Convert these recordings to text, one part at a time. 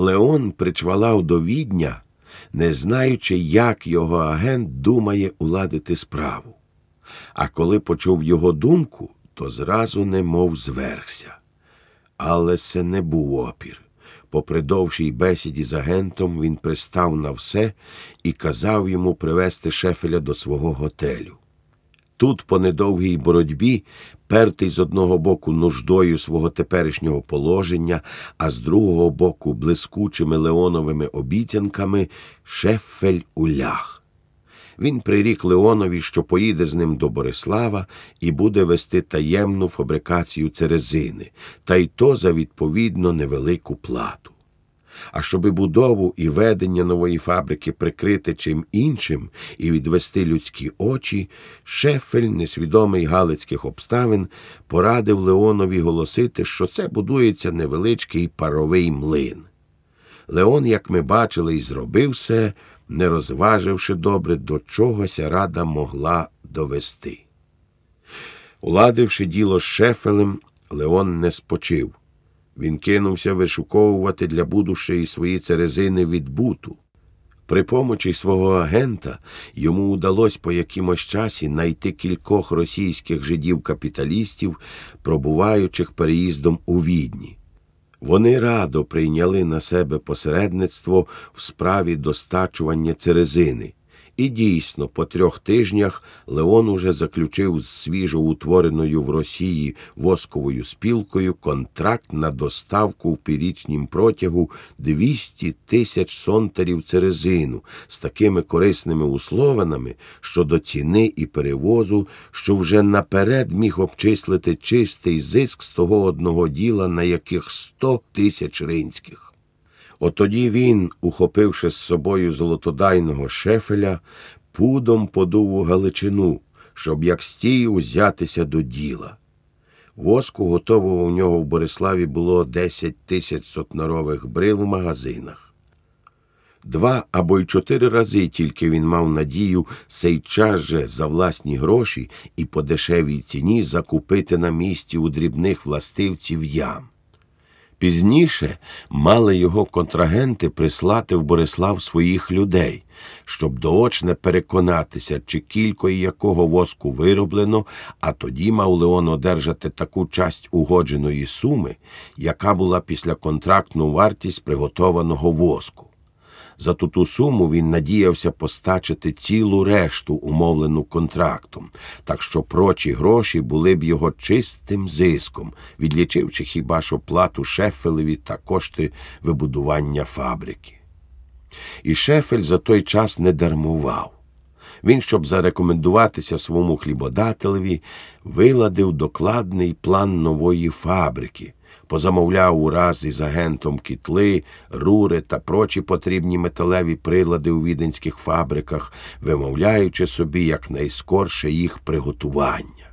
Леон причвалав до відня, не знаючи, як його агент думає уладити справу. А коли почув його думку, то зразу немов звергся. Але це не був опір. Попри довшій бесіді з агентом, він пристав на все і казав йому привезти шефеля до свого готелю. Тут, по недовгій боротьбі, пертий з одного боку нуждою свого теперішнього положення, а з другого боку блискучими Леоновими обіцянками, шефель улях. Він прирік Леонові, що поїде з ним до Борислава і буде вести таємну фабрикацію церезини, та й то за відповідно невелику плату. А щоби будову і ведення нової фабрики прикрити чим іншим і відвести людські очі, шефель, несвідомий галицьких обставин, порадив Леонові голосити, що це будується невеличкий паровий млин. Леон, як ми бачили, і зробив все, не розваживши добре, до чогося рада могла довести. Уладивши діло з шефелем, Леон не спочив. Він кинувся вишуковувати для будущої свої церезини відбуту. При помочі свого агента йому удалось по якимось часі знайти кількох російських жидів-капіталістів, пробуваючих переїздом у відні. Вони радо прийняли на себе посередництво в справі достачування церезини. І дійсно, по трьох тижнях Леон уже заключив з свіжоутвореною в Росії восковою спілкою контракт на доставку в піврічнім протягу 200 тисяч сонтарів церезину з такими корисними условинами щодо ціни і перевозу, що вже наперед міг обчислити чистий зиск з того одного діла, на яких 100 тисяч ринських. Отоді він, ухопивши з собою золотодайного шефеля, пудом подув у Галичину, щоб як стій узятися до діла. Воску готового у нього в Бориславі було 10 тисяч сотнарових брил в магазинах. Два або й чотири рази тільки він мав надію сей час же за власні гроші і по дешевій ціні закупити на місці у дрібних властивців ям. Пізніше мали його контрагенти прислати в Борислав своїх людей, щоб доочне переконатися, чи кількою якого воску вироблено, а тоді мав Леон одержати таку часть угодженої суми, яка була після контрактну вартість приготованого воску. За ту ту суму він надіявся постачити цілу решту, умовлену контрактом, так що прочі гроші були б його чистим зиском, відлічивши хіба що плату Шефелеві та кошти вибудування фабрики. І Шефель за той час не дармував. Він, щоб зарекомендуватися своєму хлібодателеві, виладив докладний план нової фабрики позамовляв ураз із агентом кітли, рури та прочі потрібні металеві прилади у віденських фабриках, вимовляючи собі якнайскорше їх приготування.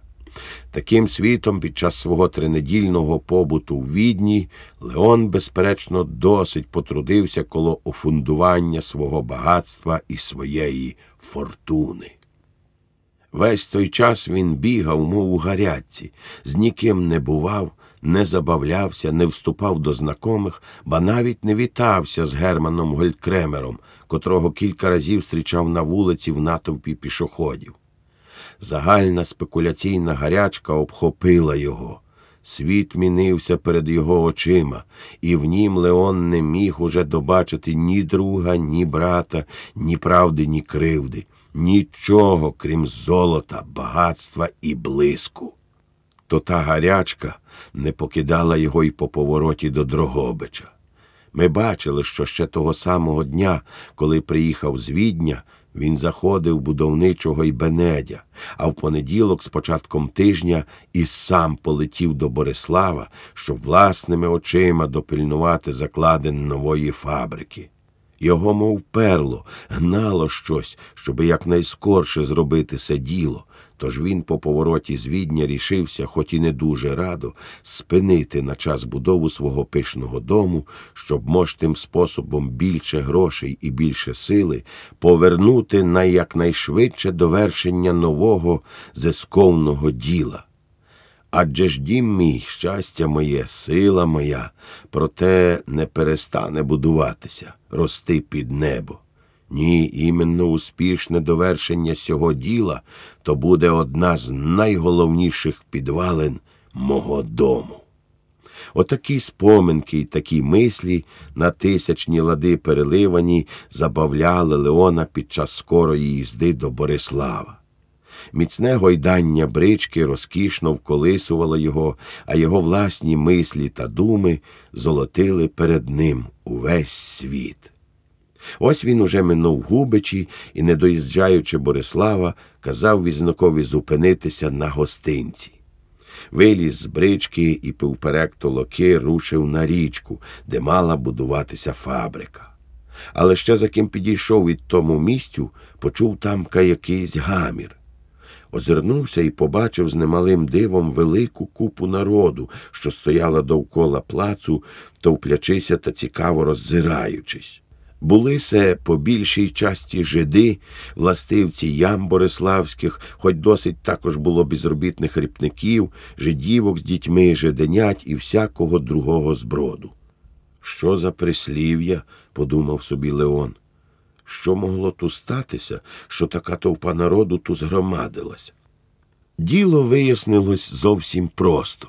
Таким світом під час свого тринедільного побуту в відні Леон, безперечно, досить потрудився коло офундування свого багатства і своєї фортуни. Весь той час він бігав, мов у гарячці, з ніким не бував, не забавлявся, не вступав до знакомих, ба навіть не вітався з Германом Гольдкремером, котрого кілька разів зустрічав на вулиці в натовпі пішоходів. Загальна спекуляційна гарячка обхопила його. Світ мінився перед його очима, і в нім Леон не міг уже добачити ні друга, ні брата, ні правди, ні кривди, нічого, крім золота, багатства і блиску то та гарячка не покидала його й по повороті до Дрогобича. Ми бачили, що ще того самого дня, коли приїхав з Відня, він заходив будовничого й Бенедя, а в понеділок, з початком тижня, і сам полетів до Борислава, щоб власними очима допильнувати закладин нової фабрики. Його, мов перло, гнало щось, щоби якнайскорше зробити це діло, Тож він по повороті з відня рішився, хоч і не дуже радо, спинити на час будову свого пишного дому, щоб мож тим способом більше грошей і більше сили повернути на якнайшвидше довершення нового зисковного діла. Адже ж дім мій, щастя моє, сила моя, проте не перестане будуватися, рости під небо. Ні, іменно успішне довершення цього діла то буде одна з найголовніших підвалин мого дому. Отакі споминки й такі мислі на тисячні лади переливані забавляли Леона під час скорої їзди до Борислава. Міцне гойдання брички розкішно вколисувало його, а його власні мислі та думи золотили перед ним увесь світ. Ось він уже минув губичі і, не доїжджаючи Борислава, казав візникові зупинитися на гостинці. Виліз з брички і півперек толоки рушив на річку, де мала будуватися фабрика. Але ще за ким підійшов від тому місцю, почув тамка якийсь гамір. Озирнувся і побачив з немалим дивом велику купу народу, що стояла довкола плацу, товплячися та цікаво роззираючись. Були се по більшій часті жиди, властивці ям Бориславських, хоч досить також було безробітних ріпників, жидівок з дітьми, жиденять і всякого другого зброду. Що за прислів'я, подумав собі Леон. Що могло ту статися, що така товпа народу ту згромадилася? Діло вияснилось зовсім просто.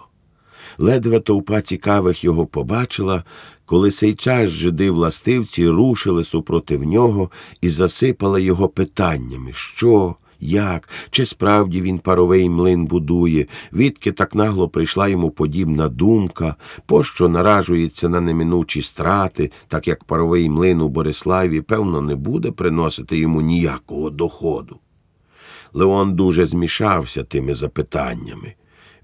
Ледве товпа цікавих його побачила, коли сей час жиди властивці рушили супротив нього і засипали його питаннями що, як, чи справді він паровий млин будує, відки так нагло прийшла йому подібна думка, пощо наражується на неминучі страти, так як паровий млин у Бориславі, певно, не буде приносити йому ніякого доходу. Леон дуже змішався тими запитаннями.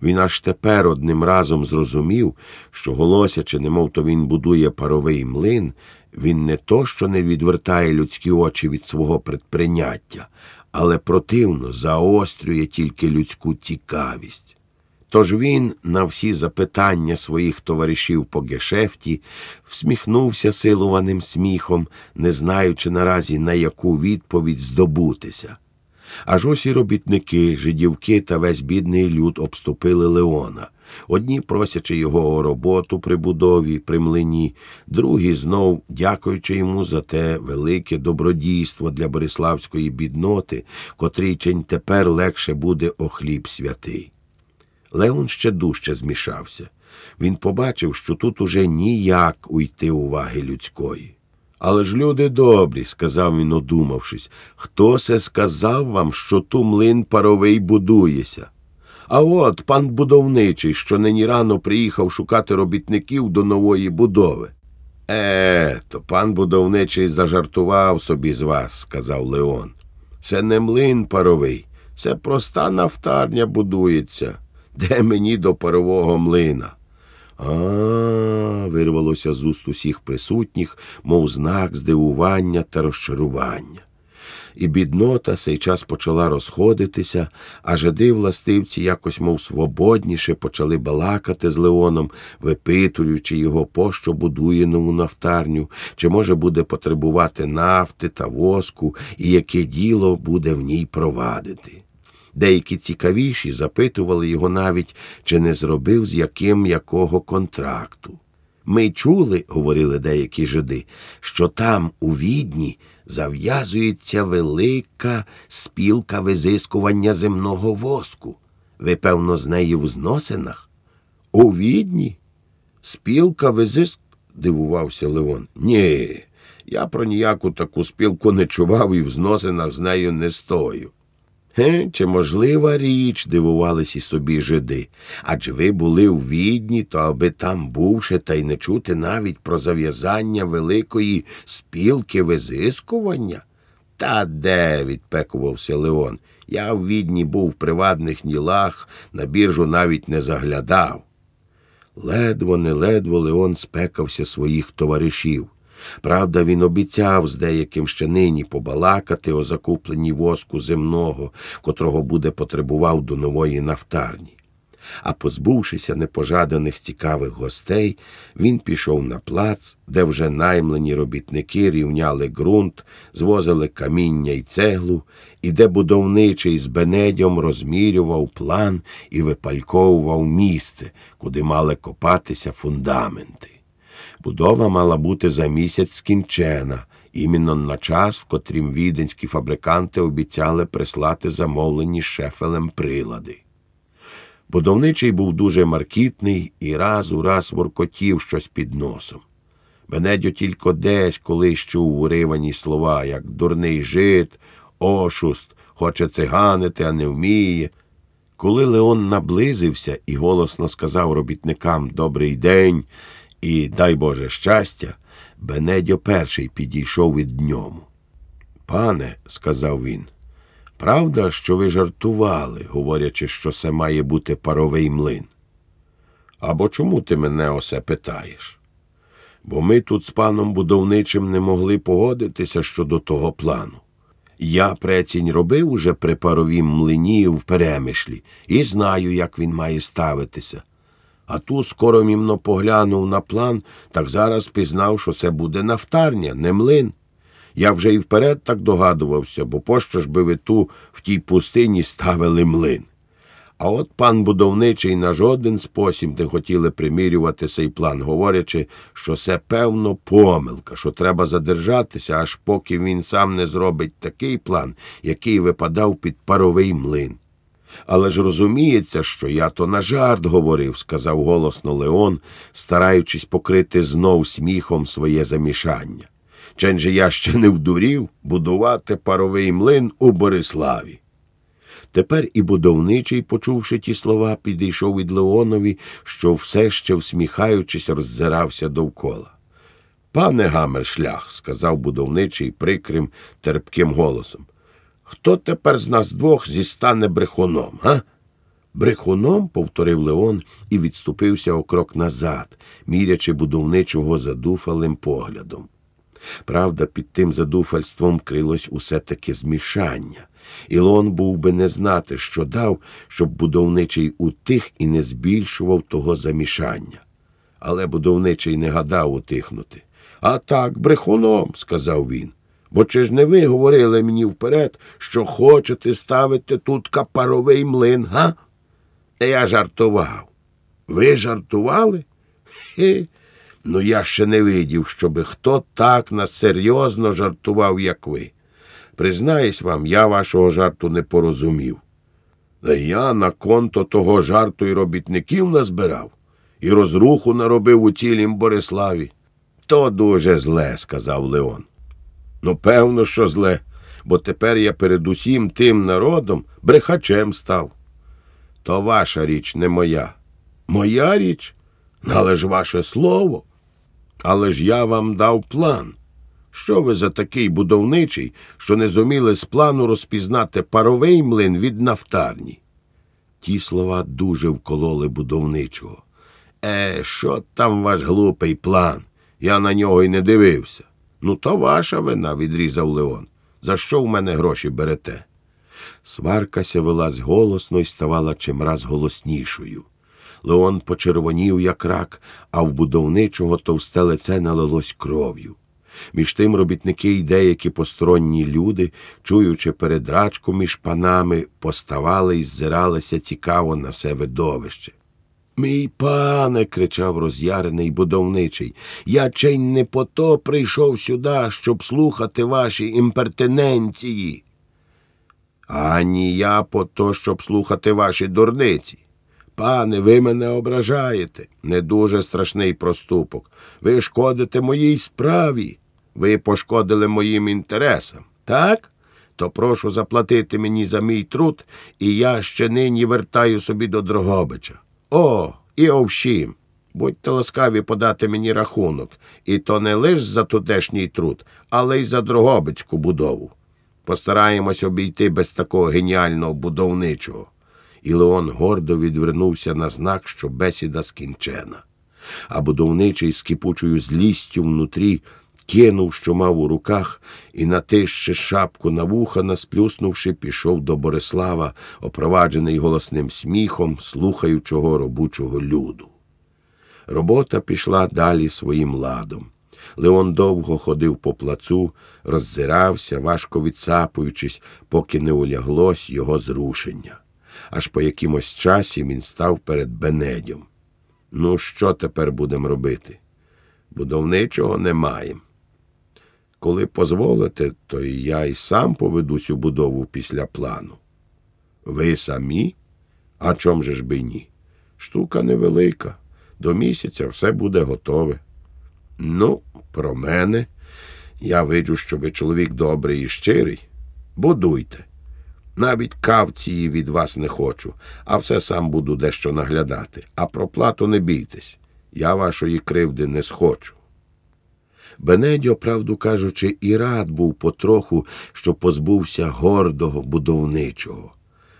Він аж тепер одним разом зрозумів, що, голосячи, немов то він будує паровий млин, він не то, що не відвертає людські очі від свого предприйняття, але противно заострює тільки людську цікавість. Тож він на всі запитання своїх товаришів по гешефті всміхнувся силуваним сміхом, не знаючи наразі на яку відповідь здобутися. Аж ось і робітники, жидівки та весь бідний люд обступили Леона. Одні просячи його роботу при будові, при млині, другі знов дякуючи йому за те велике добродійство для бориславської бідноти, котрий чень тепер легше буде о хліб святий. Леон ще дужче змішався. Він побачив, що тут уже ніяк уйти уваги людської. Але ж люди добрі, сказав він, одумавшись, хто се сказав вам, що ту млин паровий будується? А от пан будовничий, що нині рано приїхав шукати робітників до нової будови. Е, то пан будовничий зажартував собі з вас, сказав Леон. Це не млин паровий, це проста нафтарня будується. Де мені до парового млина? А, вирвалося з уст усіх присутніх, мов знак здивування та розчарування. І біднота сей час почала розходитися, а жиди властивці якось, мов свободніше, почали балакати з Леоном, випитуючи його, пощо будує нову нафтарню, чи може буде потребувати нафти та воску, і яке діло буде в ній провадити. Деякі цікавіші запитували його навіть, чи не зробив з яким якого контракту. Ми чули, говорили деякі жиди, що там, у відні, зав'язується велика спілка визискування земного воску. Ви, певно, з нею в зносинах? У відні? Спілка визиск? дивувався Леон. Ні, я про ніяку таку спілку не чував і в зносинах з нею не стою. Ге, чи можлива річ, дивувались і собі жиди. Адже ви були у відні, то аби там бувши, та й не чути навіть про зав'язання великої спілки визискування. Та де, відпекувався Леон. Я в відні був в приватних нілах, на біржу навіть не заглядав. Ледво, неледво Леон спекався своїх товаришів. Правда, він обіцяв з деяким ще нині побалакати о закупленні воску земного, котрого буде потребував до нової нафтарні. А позбувшися непожаданих цікавих гостей, він пішов на плац, де вже наймлені робітники рівняли ґрунт, звозили каміння й цеглу, і де будовничий з бенедьом розмірював план і випальковував місце, куди мали копатися фундаменти. Будова мала бути за місяць скінчена, іменно на час, в котрім віденські фабриканти обіцяли прислати замовлені шефелем прилади. Будовничий був дуже маркітний і раз у раз воркотів щось під носом. Бенедьо тільки десь колись чув уривані слова, як дурний жит, ошуст, хоче циганити, а не вміє. Коли Леон наблизився і голосно сказав робітникам Добрий день і дай Боже щастя, Бенедьо перший підійшов від ньому. Пане, сказав він, правда, що ви жартували, говорячи, що це має бути паровий млин? Або чому ти мене осе питаєш? Бо ми тут з паном будовничим не могли погодитися щодо того плану. Я прецінь робив уже при паровім млині в перемишлі і знаю, як він має ставитися. А ту скоро мімно поглянув на план, так зараз пізнав, що це буде нафтарня, не млин. Я вже і вперед так догадувався, бо пощо ж би ви ту в тій пустині ставили млин. А от пан будовничий на жоден спосіб не хотіли примірювати цей план, говорячи, що це певно помилка, що треба задержатися, аж поки він сам не зробить такий план, який випадав під паровий млин. Але ж розуміється, що я то на жарт говорив, сказав голосно Леон, стараючись покрити знов сміхом своє замішання. Чен же я ще не вдурів будувати паровий млин у Бориславі. Тепер і будовничий, почувши ті слова, підійшов від Леонові, що все ще, всміхаючись, роззирався довкола. Пане Гамершлях, сказав будовничий прикрим, терпким голосом. Хто тепер з нас двох зістане брехуном, га? Брехуном, повторив Леон і відступився окрок назад, мірячи будовничого задуфалим поглядом. Правда, під тим задуфальством крилось усе таке змішання. Ілон був би не знати, що дав, щоб будовничий утих і не збільшував того замішання. Але будовничий не гадав утихнути. А так, брехуном, сказав він. Бо чи ж не ви говорили мені вперед, що хочете ставити тут капаровий млин, га? Я жартував. Ви жартували? Хе. Ну, я ще не видів, щоби хто так нас серйозно жартував, як ви. Признаюсь вам, я вашого жарту не порозумів. Та я на конто того жарту і робітників назбирав, і розруху наробив у цілім Бориславі. То дуже зле, сказав Леон. Ну, певно, що зле, бо тепер я перед усім тим народом брехачем став. То ваша річ, не моя. Моя річ? Але ж ваше слово. Але ж я вам дав план. Що ви за такий будовничий, що не зуміли з плану розпізнати паровий млин від нафтарні? Ті слова дуже вкололи будовничого. Е, що там ваш глупий план? Я на нього й не дивився. Ну, то ваша вина, відрізав Леон. За що в мене гроші берете? Сваркася велась голосно і ставала чимраз голоснішою. Леон почервонів, як рак, а в будовничого товсте лице налилось кров'ю. Між тим робітники й деякі посторонні люди, чуючи передрачку між панами, поставали і ззиралися цікаво на це видовище. Мій пане, кричав роз'ярений будовничий, я чень не по то прийшов сюди, щоб слухати ваші імпертененції. Ані я по то, щоб слухати ваші дурниці. Пане, ви мене ображаєте. Не дуже страшний проступок. Ви шкодите моїй справі. Ви пошкодили моїм інтересам, так? То прошу заплатити мені за мій труд, і я ще нині вертаю собі до Дрогобича. О, і овшім. Будьте ласкаві подати мені рахунок, і то не лиш за тутешній труд, але й за Дрогобицьку будову. Постараємось обійти без такого геніального будовничого. І Леон гордо відвернувся на знак, що бесіда скінчена. А будовничий з кипучою злістю внутрі кинув, що мав у руках, і натище шапку на вуха, насплюснувши, пішов до Борислава, опроваджений голосним сміхом, слухаючого робочого люду. Робота пішла далі своїм ладом. Леон довго ходив по плацу, роззирався, важко відсапуючись, поки не уляглось його зрушення. Аж по якимось часі він став перед Бенедьом. Ну, що тепер будемо робити? Будовничого не маємо. Коли позволите, то і я і сам поведусь у будову після плану. Ви самі? А чом же ж би ні? Штука невелика. До місяця все буде готове. Ну, про мене. Я виджу, що ви чоловік добрий і щирий. Будуйте. Навіть кавції від вас не хочу, а все сам буду дещо наглядати. А про плату не бійтесь. Я вашої кривди не схочу. Бенедьо, правду кажучи, і рад був потроху, що позбувся гордого будовничого.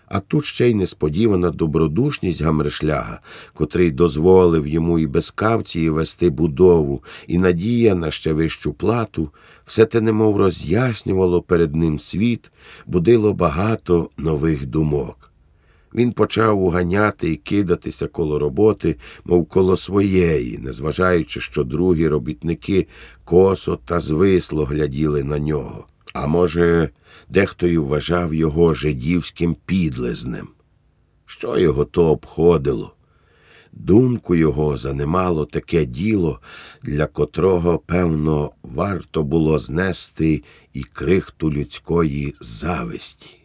А тут ще й несподівана добродушність Гамрешляга, котрий дозволив йому і без кавції вести будову, і надія на ще вищу плату, все те немов роз'яснювало перед ним світ, будило багато нових думок. Він почав уганяти і кидатися коло роботи, мов коло своєї, незважаючи, що другі робітники косо та звисло гляділи на нього. А може, дехто й вважав його жидівським підлезнем. Що його то обходило? Думку його занимало таке діло, для котрого, певно, варто було знести і крихту людської зависті.